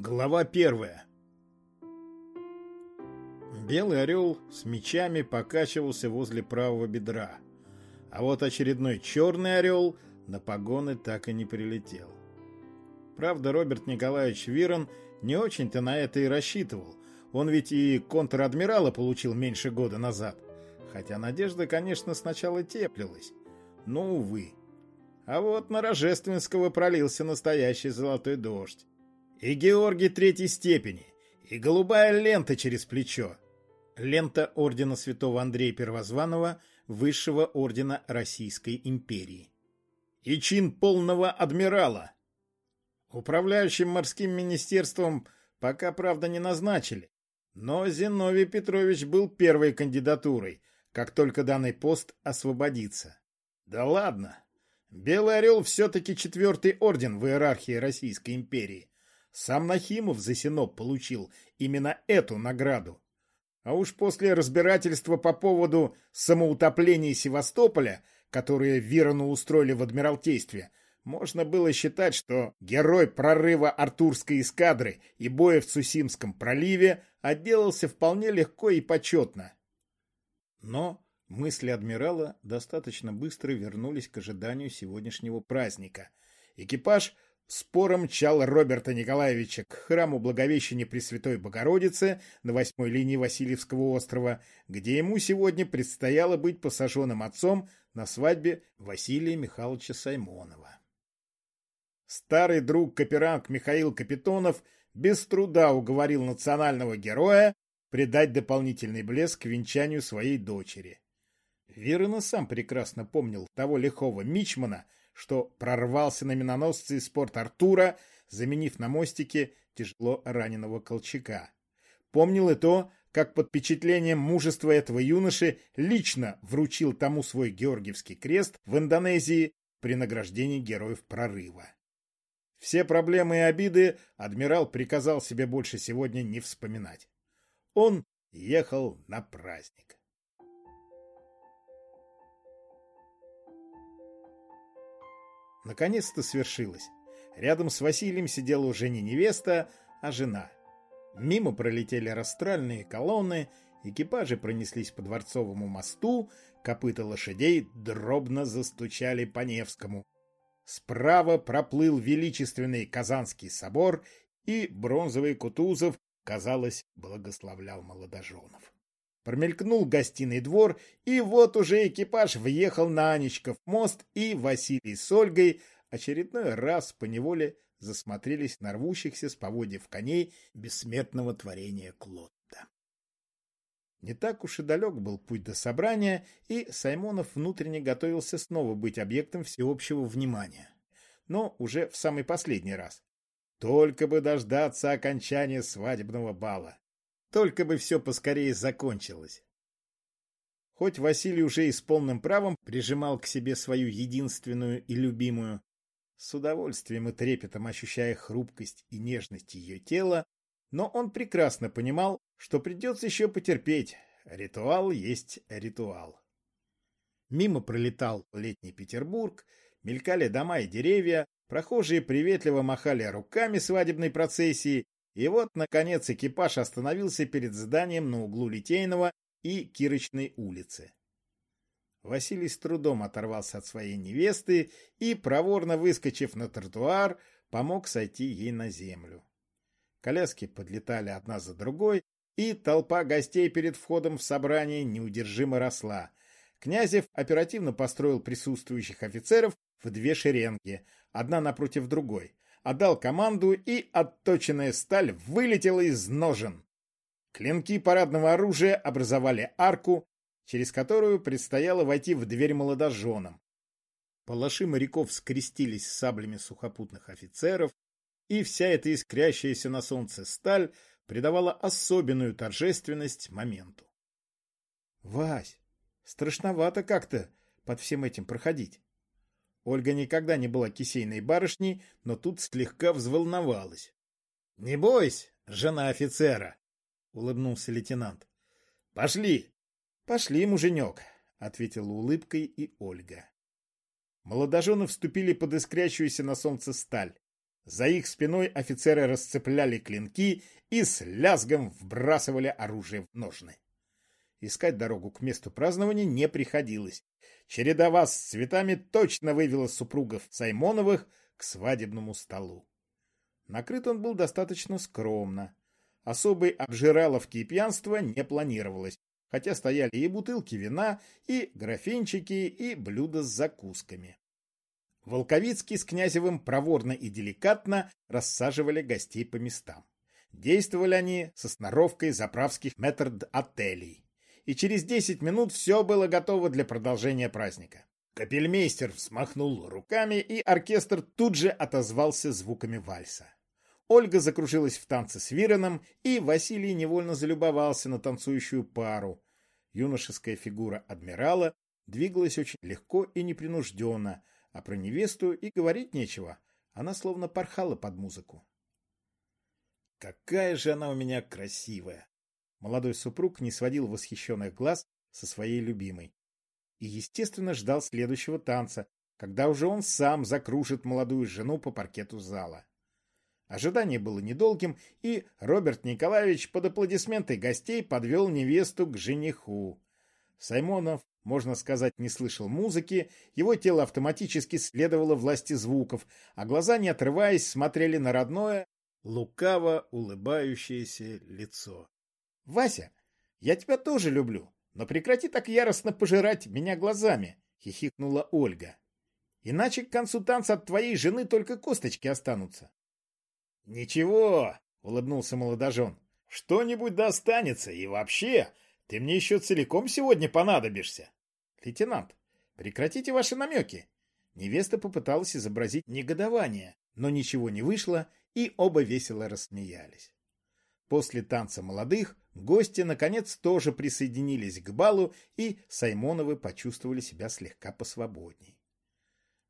Глава первая Белый орел с мечами покачивался возле правого бедра, а вот очередной черный орел на погоны так и не прилетел. Правда, Роберт Николаевич Вирон не очень-то на это и рассчитывал. Он ведь и контр-адмирала получил меньше года назад. Хотя надежда, конечно, сначала теплилась. Но, увы. А вот на Рожественского пролился настоящий золотой дождь. И Георгий третьей степени, и голубая лента через плечо. Лента ордена святого Андрея Первозванного, высшего ордена Российской империи. И чин полного адмирала. Управляющим морским министерством пока, правда, не назначили. Но Зиновий Петрович был первой кандидатурой, как только данный пост освободится. Да ладно. Белый Орел все-таки четвертый орден в иерархии Российской империи. Сам Нахимов за Синоп получил именно эту награду. А уж после разбирательства по поводу самоутопления Севастополя, которое Вирону устроили в Адмиралтействе, можно было считать, что герой прорыва Артурской эскадры и боя в Цусимском проливе отделался вполне легко и почетно. Но мысли адмирала достаточно быстро вернулись к ожиданию сегодняшнего праздника. Экипаж – Спором мчал Роберта Николаевича к храму Благовещения Пресвятой Богородицы на восьмой линии Васильевского острова, где ему сегодня предстояло быть посаженным отцом на свадьбе Василия Михайловича Саймонова. Старый друг Каперанг Михаил Капитонов без труда уговорил национального героя придать дополнительный блеск венчанию своей дочери. Верно сам прекрасно помнил того лихого мичмана, что прорвался на миноносцы из порт Артура, заменив на мостике тяжело раненого Колчака. Помнил и то, как под впечатлением мужества этого юноши лично вручил тому свой Георгиевский крест в Индонезии при награждении героев прорыва. Все проблемы и обиды адмирал приказал себе больше сегодня не вспоминать. Он ехал на праздник. Наконец-то свершилось. Рядом с Василием сидела уже не невеста, а жена. Мимо пролетели растральные колонны, экипажи пронеслись по Дворцовому мосту, копыта лошадей дробно застучали по Невскому. Справа проплыл величественный Казанский собор, и бронзовый Кутузов, казалось, благословлял молодоженов. Промелькнул гостиный двор, и вот уже экипаж въехал на Анечков мост, и Василий с Ольгой очередной раз поневоле засмотрелись на рвущихся с поводьев коней бессмертного творения Клотта. Не так уж и далек был путь до собрания, и Саймонов внутренне готовился снова быть объектом всеобщего внимания. Но уже в самый последний раз. Только бы дождаться окончания свадебного бала. Только бы все поскорее закончилось. Хоть Василий уже и с полным правом прижимал к себе свою единственную и любимую, с удовольствием и трепетом ощущая хрупкость и нежность ее тела, но он прекрасно понимал, что придется еще потерпеть. Ритуал есть ритуал. Мимо пролетал летний Петербург, мелькали дома и деревья, прохожие приветливо махали руками свадебной процессии, и вот, наконец, экипаж остановился перед зданием на углу Литейного и Кирочной улицы. Василий с трудом оторвался от своей невесты и, проворно выскочив на тротуар, помог сойти ей на землю. Коляски подлетали одна за другой, и толпа гостей перед входом в собрание неудержимо росла. Князев оперативно построил присутствующих офицеров в две шеренги, одна напротив другой — отдал команду, и отточенная сталь вылетела из ножен. Клинки парадного оружия образовали арку, через которую предстояло войти в дверь молодоженам. Палаши моряков скрестились с саблями сухопутных офицеров, и вся эта искрящаяся на солнце сталь придавала особенную торжественность моменту. — Вась, страшновато как-то под всем этим проходить. Ольга никогда не была кисейной барышней, но тут слегка взволновалась. — Не бойся, жена офицера, — улыбнулся лейтенант. — Пошли. — Пошли, муженек, — ответила улыбкой и Ольга. Молодожены вступили под искрящуюся на солнце сталь. За их спиной офицеры расцепляли клинки и с лязгом вбрасывали оружие в ножны. Искать дорогу к месту празднования не приходилось. Череда вас с цветами точно вывела супругов Саймоновых к свадебному столу. Накрыт он был достаточно скромно. Особой обжираловки и пьянства не планировалось, хотя стояли и бутылки вина, и графинчики, и блюда с закусками. Волковицкий с Князевым проворно и деликатно рассаживали гостей по местам. Действовали они со сноровкой заправских метрд-отелей. И через десять минут все было готово для продолжения праздника. Капельмейстер взмахнул руками, и оркестр тут же отозвался звуками вальса. Ольга закружилась в танце с Вироном, и Василий невольно залюбовался на танцующую пару. Юношеская фигура адмирала двигалась очень легко и непринужденно, а про невесту и говорить нечего. Она словно порхала под музыку. Какая же она у меня красивая! Молодой супруг не сводил восхищенных глаз со своей любимой. И, естественно, ждал следующего танца, когда уже он сам закружит молодую жену по паркету зала. Ожидание было недолгим, и Роберт Николаевич под аплодисменты гостей подвел невесту к жениху. Саймонов, можно сказать, не слышал музыки, его тело автоматически следовало власти звуков, а глаза, не отрываясь, смотрели на родное, лукаво улыбающееся лицо. — Вася, я тебя тоже люблю, но прекрати так яростно пожирать меня глазами, — хихикнула Ольга. — Иначе к концу танца от твоей жены только косточки останутся. «Ничего», — улыбнулся молодожен, — «что-нибудь достанется, и вообще, ты мне еще целиком сегодня понадобишься». «Лейтенант, прекратите ваши намеки». Невеста попыталась изобразить негодование, но ничего не вышло, и оба весело рассмеялись. После танца молодых гости, наконец, тоже присоединились к балу, и Саймоновы почувствовали себя слегка посвободней.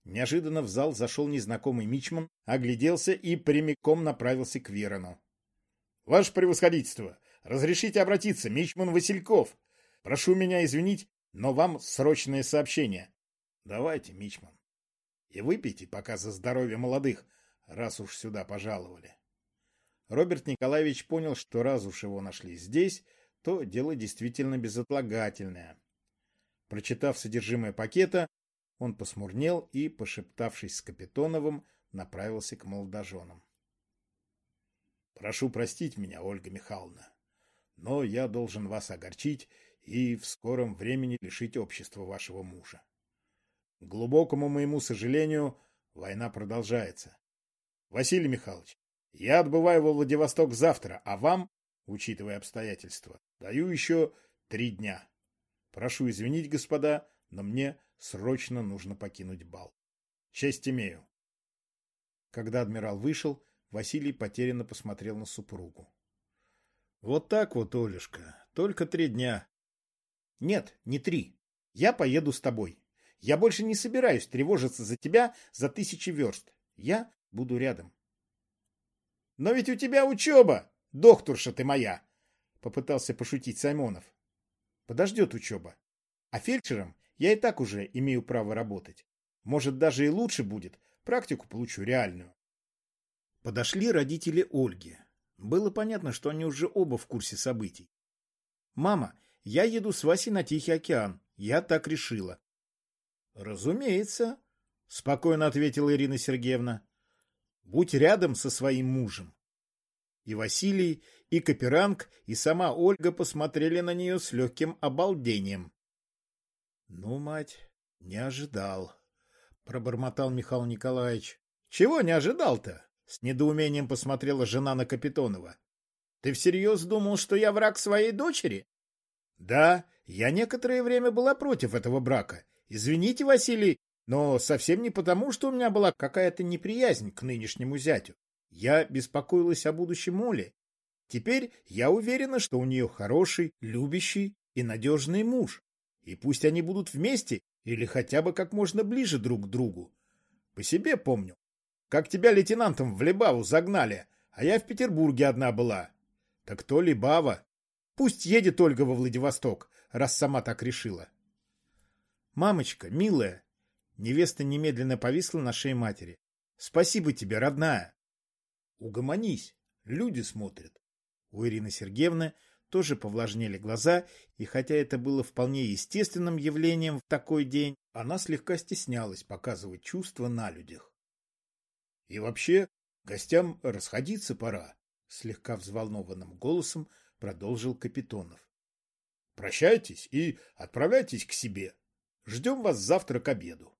Неожиданно в зал зашел незнакомый мичман, огляделся и прямиком направился к Верону. — Ваше превосходительство, разрешите обратиться, мичман Васильков. Прошу меня извинить, но вам срочное сообщение. — Давайте, мичман. И выпейте пока за здоровье молодых, раз уж сюда пожаловали. Роберт Николаевич понял, что раз уж его нашли здесь, то дело действительно безотлагательное. Прочитав содержимое пакета, он посмурнел и, пошептавшись с Капитоновым, направился к молодоженам. «Прошу простить меня, Ольга Михайловна, но я должен вас огорчить и в скором времени лишить общества вашего мужа. К глубокому моему сожалению, война продолжается. Василий Михайлович, я отбываю во Владивосток завтра, а вам, учитывая обстоятельства, даю еще три дня. Прошу извинить, господа, но мне Срочно нужно покинуть бал. Честь имею. Когда адмирал вышел, Василий потерянно посмотрел на супругу. Вот так вот, Олюшка, только три дня. Нет, не три. Я поеду с тобой. Я больше не собираюсь тревожиться за тебя за тысячи верст. Я буду рядом. Но ведь у тебя учеба, докторша ты моя, попытался пошутить Саймонов. Подождет учеба. А фельдшером я и так уже имею право работать. Может, даже и лучше будет, практику получу реальную. Подошли родители Ольги. Было понятно, что они уже оба в курсе событий. «Мама, я еду с Васей на Тихий океан. Я так решила». «Разумеется», — спокойно ответила Ирина Сергеевна. «Будь рядом со своим мужем». И Василий, и Каперанг, и сама Ольга посмотрели на нее с легким обалдением. — Ну, мать, не ожидал, — пробормотал Михаил Николаевич. — Чего не ожидал-то? — с недоумением посмотрела жена на Капитонова. — Ты всерьез думал, что я враг своей дочери? — Да, я некоторое время была против этого брака. Извините, Василий, но совсем не потому, что у меня была какая-то неприязнь к нынешнему зятю. Я беспокоилась о будущем Оле. Теперь я уверена, что у нее хороший, любящий и надежный муж. И пусть они будут вместе или хотя бы как можно ближе друг к другу. По себе помню. Как тебя лейтенантом в Лебаву загнали, а я в Петербурге одна была. Так то Лебава. Пусть едет Ольга во Владивосток, раз сама так решила. Мамочка, милая. Невеста немедленно повисла на шее матери. Спасибо тебе, родная. Угомонись, люди смотрят. У Ирины Сергеевны тоже повлажнели глаза, и хотя это было вполне естественным явлением в такой день, она слегка стеснялась показывать чувства на людях. И вообще, гостям расходиться пора, слегка взволнованным голосом продолжил Капитонов. Прощайтесь и отправляйтесь к себе. Ждем вас завтра к обеду.